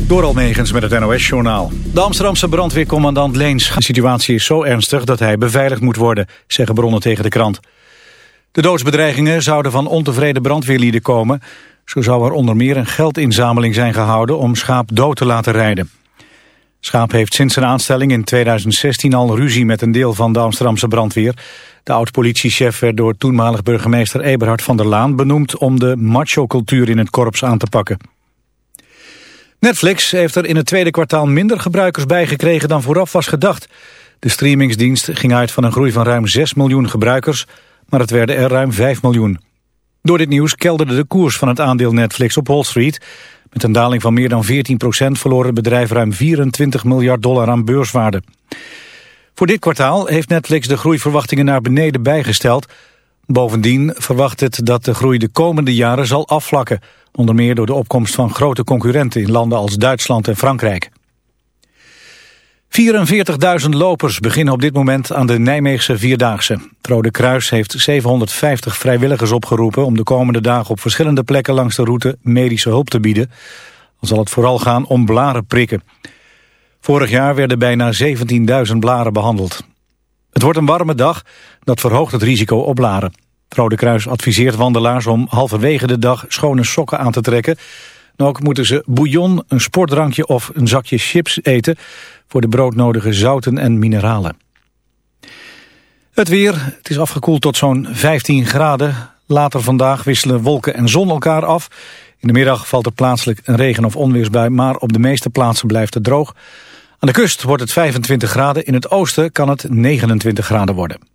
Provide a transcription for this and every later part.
Door Almegens met het NOS-journaal. De Amsterdamse brandweercommandant Leens. De situatie is zo ernstig dat hij beveiligd moet worden, zeggen bronnen tegen de krant. De doodsbedreigingen zouden van ontevreden brandweerlieden komen. Zo zou er onder meer een geldinzameling zijn gehouden om Schaap dood te laten rijden. Schaap heeft sinds zijn aanstelling in 2016 al ruzie met een deel van de Amsterdamse brandweer. De oud-politiechef werd door toenmalig burgemeester Eberhard van der Laan benoemd om de macho-cultuur in het korps aan te pakken. Netflix heeft er in het tweede kwartaal minder gebruikers bijgekregen dan vooraf was gedacht. De streamingsdienst ging uit van een groei van ruim 6 miljoen gebruikers, maar het werden er ruim 5 miljoen. Door dit nieuws kelderde de koers van het aandeel Netflix op Wall Street. Met een daling van meer dan 14% verloor het bedrijf ruim 24 miljard dollar aan beurswaarde. Voor dit kwartaal heeft Netflix de groeiverwachtingen naar beneden bijgesteld. Bovendien verwacht het dat de groei de komende jaren zal afvlakken. Onder meer door de opkomst van grote concurrenten in landen als Duitsland en Frankrijk. 44.000 lopers beginnen op dit moment aan de Nijmeegse Vierdaagse. Het Rode Kruis heeft 750 vrijwilligers opgeroepen... om de komende dagen op verschillende plekken langs de route medische hulp te bieden. Dan zal het vooral gaan om blaren prikken. Vorig jaar werden bijna 17.000 blaren behandeld. Het wordt een warme dag, dat verhoogt het risico op blaren. Rode Kruis adviseert wandelaars om halverwege de dag schone sokken aan te trekken. ook moeten ze bouillon, een sportdrankje of een zakje chips eten... voor de broodnodige zouten en mineralen. Het weer, het is afgekoeld tot zo'n 15 graden. Later vandaag wisselen wolken en zon elkaar af. In de middag valt er plaatselijk een regen- of onweersbui... maar op de meeste plaatsen blijft het droog. Aan de kust wordt het 25 graden, in het oosten kan het 29 graden worden.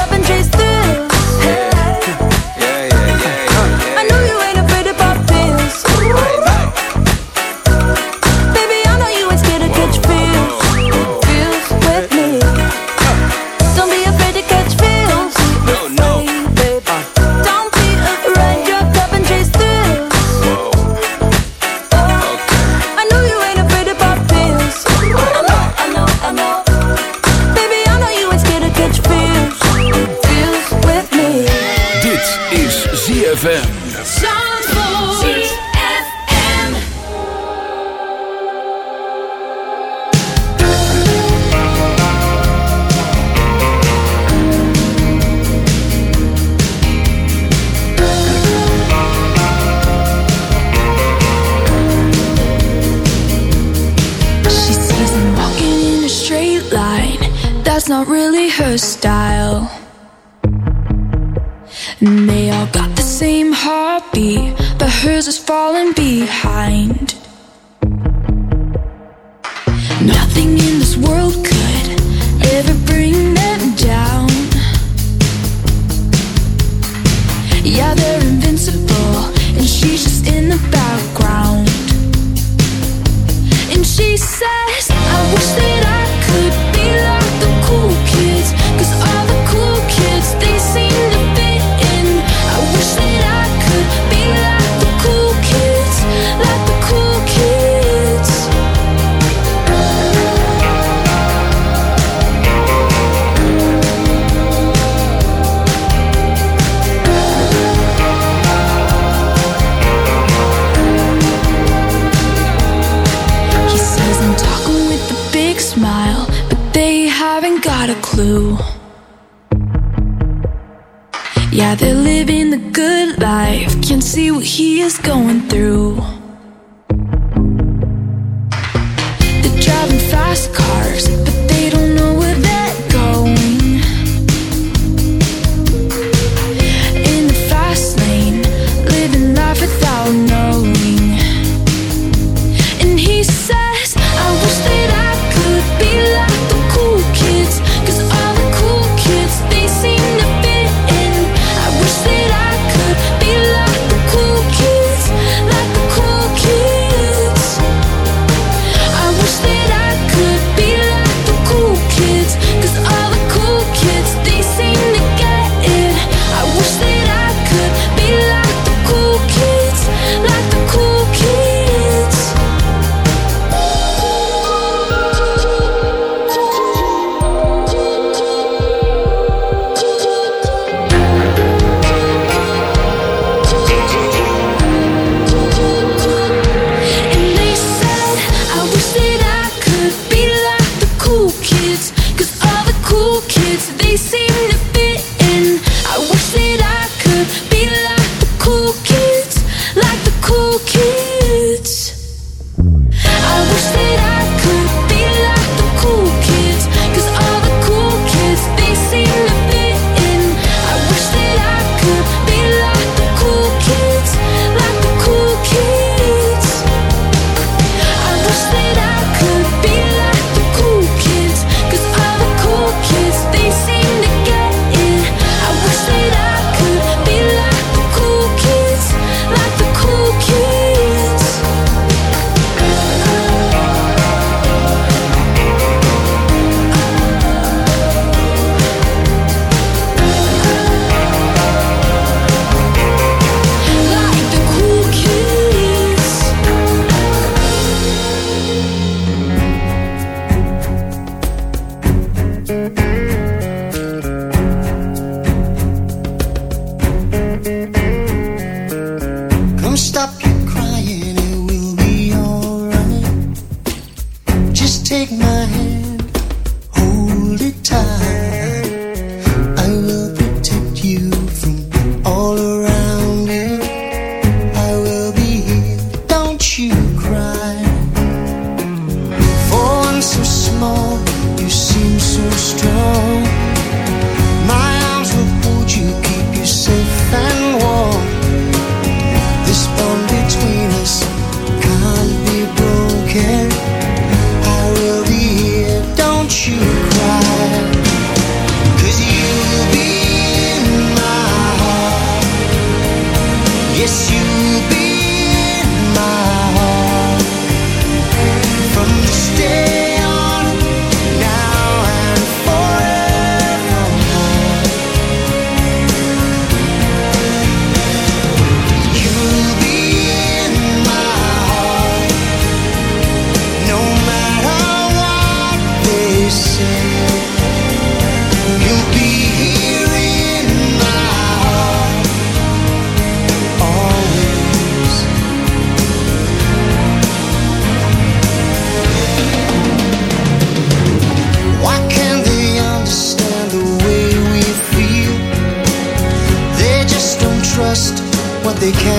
Yeah, they're living the good life. Can see what he is going through. they can't.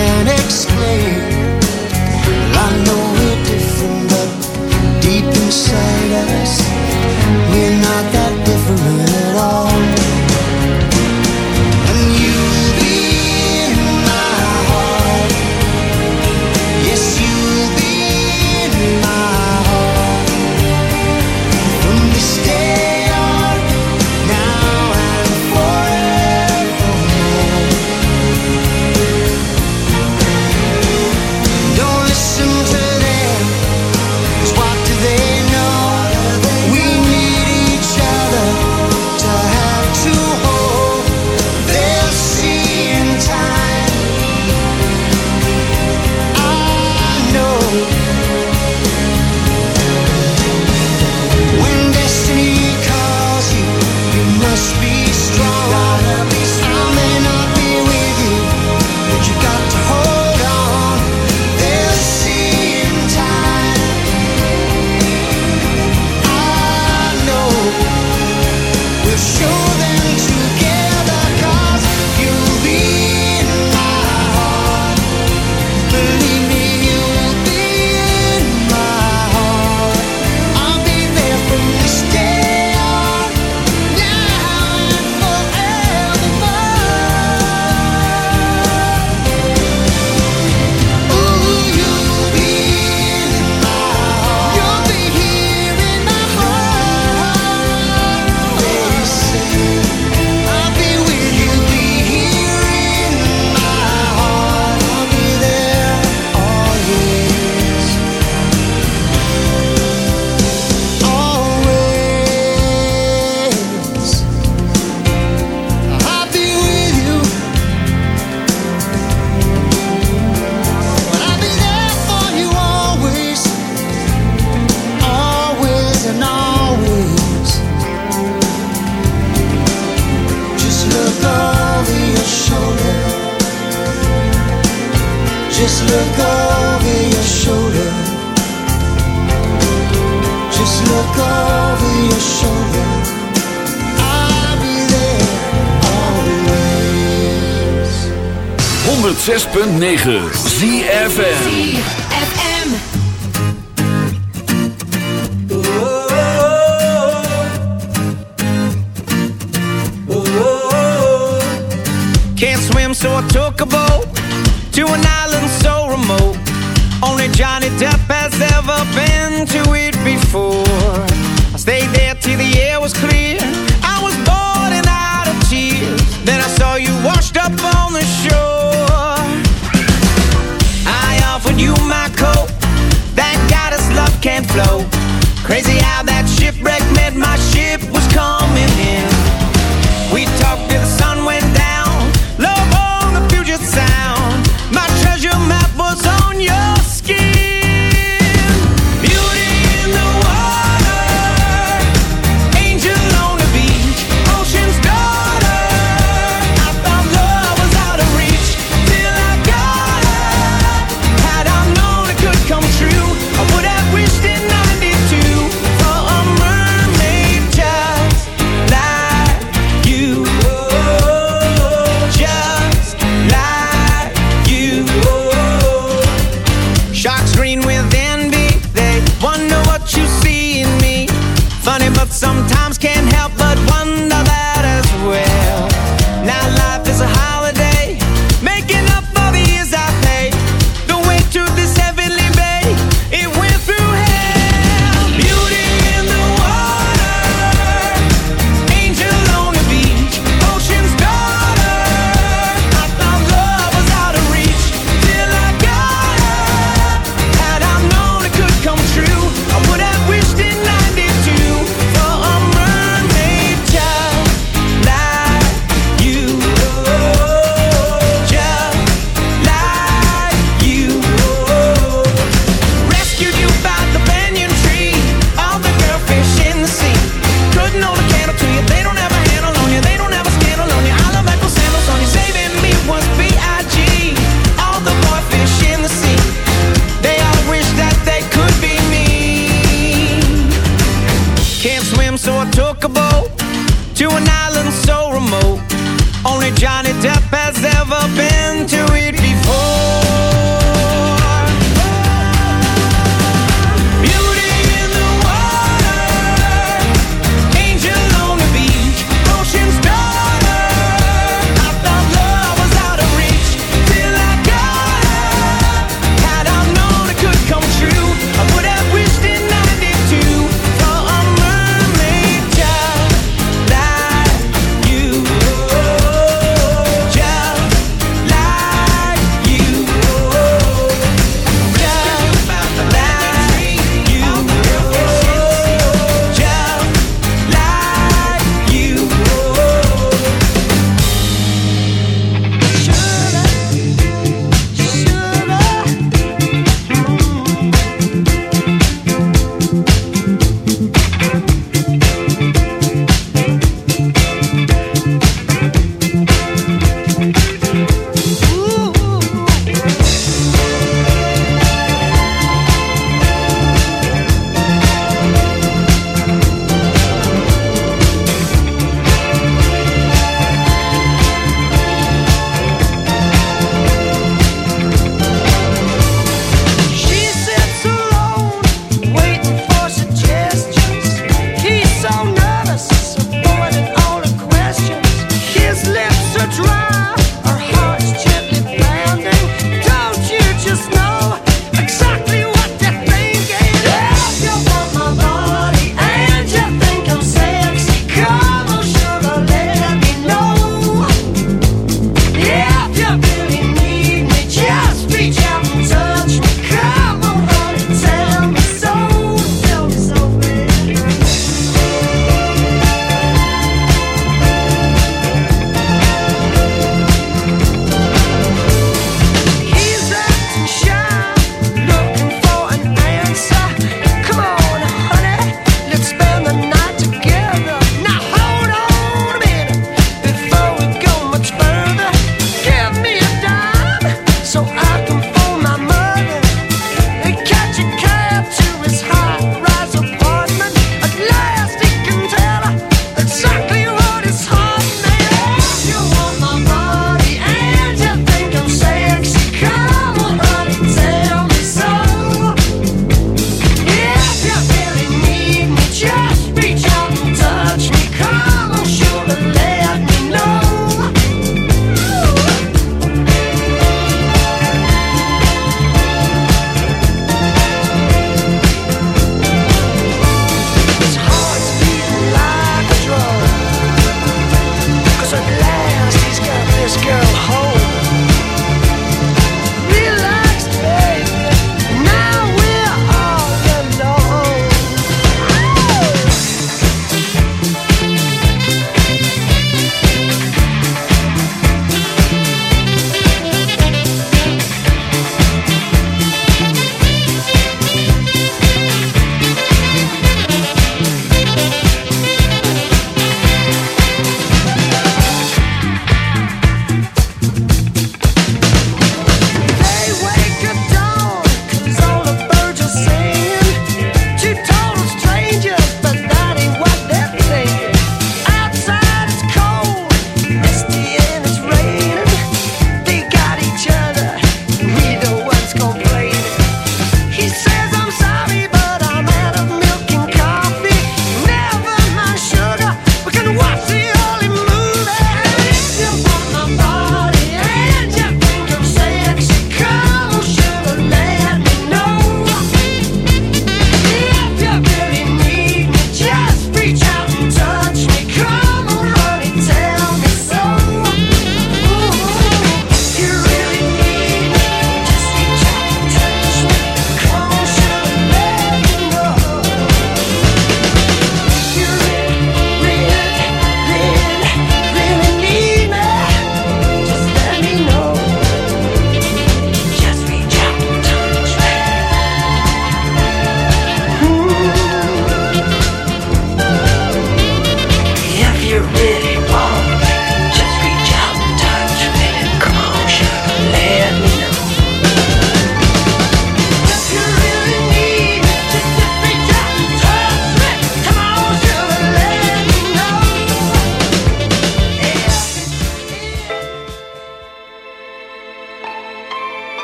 106.9 ZFM.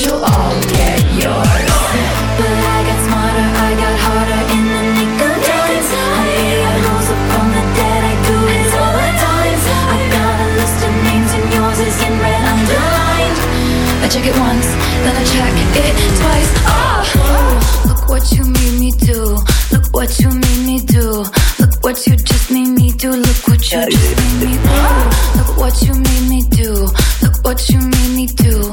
You'll all get yours. But I got smarter, I got harder in the nick of time. I rose up from the dead, I do it all the time. I got a list of names and yours is in red underlined. I check it once, then I check it twice. Oh, look what you made me do. Look what you made me do. Look what you just made me do. Look what you just made me do. Look what you made me do. Look what you made me do.